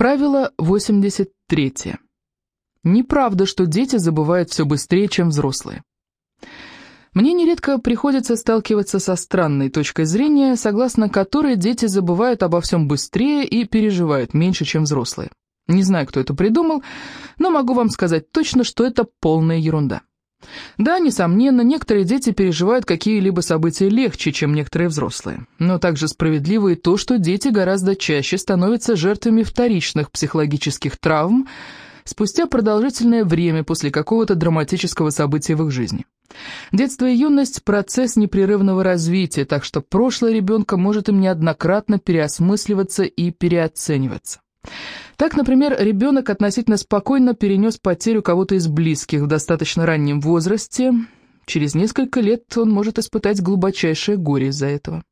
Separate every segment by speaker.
Speaker 1: Правило 83. Неправда, что дети забывают все быстрее, чем взрослые. Мне нередко приходится сталкиваться со странной точкой зрения, согласно которой дети забывают обо всем быстрее и переживают меньше, чем взрослые. Не знаю, кто это придумал, но могу вам сказать точно, что это полная ерунда. Да, несомненно, некоторые дети переживают какие-либо события легче, чем некоторые взрослые. Но также справедливо и то, что дети гораздо чаще становятся жертвами вторичных психологических травм спустя продолжительное время после какого-то драматического события в их жизни. Детство и юность – процесс непрерывного развития, так что прошлое ребенка может им неоднократно переосмысливаться и переоцениваться. Так, например, ребенок относительно спокойно перенес потерю кого-то из близких в достаточно раннем возрасте. Через несколько лет он может испытать глубочайшее горе из-за этого.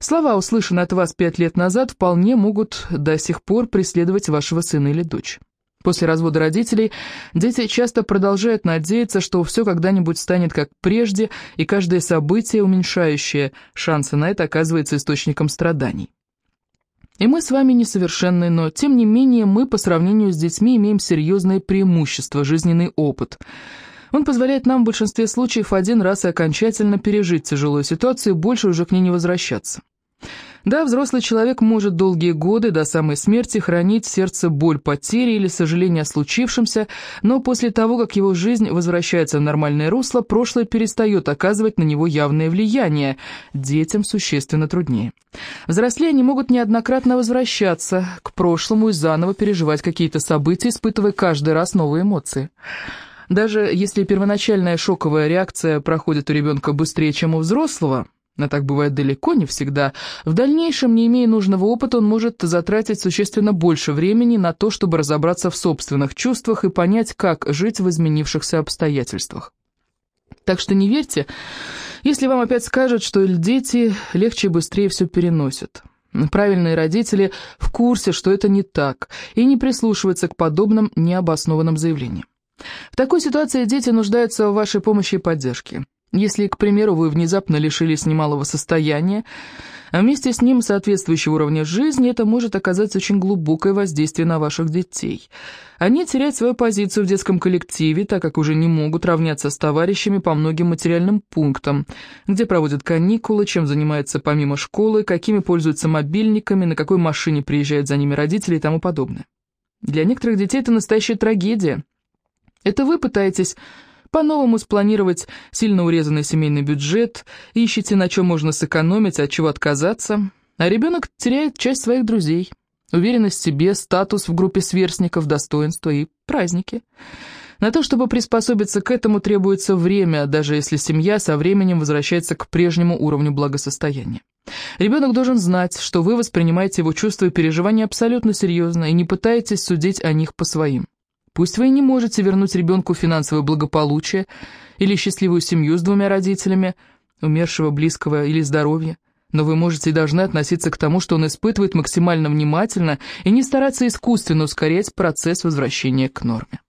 Speaker 1: Слова, услышанные от вас пять лет назад, вполне могут до сих пор преследовать вашего сына или дочь. После развода родителей дети часто продолжают надеяться, что все когда-нибудь станет как прежде, и каждое событие, уменьшающее шансы на это, оказывается источником страданий. И мы с вами несовершенны, но тем не менее мы по сравнению с детьми имеем серьезное преимущество, жизненный опыт. Он позволяет нам в большинстве случаев один раз и окончательно пережить тяжелую ситуацию и больше уже к ней не возвращаться. Да, взрослый человек может долгие годы до самой смерти хранить в сердце боль потери или сожаление о случившемся, но после того, как его жизнь возвращается в нормальное русло, прошлое перестает оказывать на него явное влияние. Детям существенно труднее. Взрослее они могут неоднократно возвращаться к прошлому и заново переживать какие-то события, испытывая каждый раз новые эмоции. Даже если первоначальная шоковая реакция проходит у ребенка быстрее, чем у взрослого – но так бывает далеко не всегда. В дальнейшем, не имея нужного опыта, он может затратить существенно больше времени на то, чтобы разобраться в собственных чувствах и понять, как жить в изменившихся обстоятельствах. Так что не верьте, если вам опять скажут, что дети легче и быстрее все переносят. Правильные родители в курсе, что это не так, и не прислушиваются к подобным необоснованным заявлениям. В такой ситуации дети нуждаются в вашей помощи и поддержке. Если, к примеру, вы внезапно лишились немалого состояния, а вместе с ним соответствующего уровня жизни, это может оказать очень глубокое воздействие на ваших детей. Они теряют свою позицию в детском коллективе, так как уже не могут равняться с товарищами по многим материальным пунктам, где проводят каникулы, чем занимаются помимо школы, какими пользуются мобильниками, на какой машине приезжают за ними родители и тому подобное. Для некоторых детей это настоящая трагедия. Это вы пытаетесь по-новому спланировать сильно урезанный семейный бюджет, ищете, на чем можно сэкономить, от чего отказаться, а ребенок теряет часть своих друзей, уверенность в себе, статус в группе сверстников, достоинство и праздники. На то, чтобы приспособиться к этому, требуется время, даже если семья со временем возвращается к прежнему уровню благосостояния. Ребенок должен знать, что вы воспринимаете его чувства и переживания абсолютно серьезно и не пытаетесь судить о них по своим. Пусть вы и не можете вернуть ребенку финансовое благополучие или счастливую семью с двумя родителями, умершего близкого или здоровья, но вы можете и должны относиться к тому, что он испытывает максимально внимательно и не стараться искусственно ускорять процесс возвращения к норме.